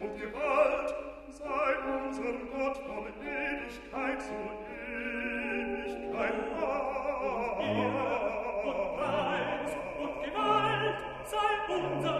und gewalt sei unser Gott von Ewigkeit zu Ewigkeit. Amen. Und Ehre und Preis und Gewalt sei unser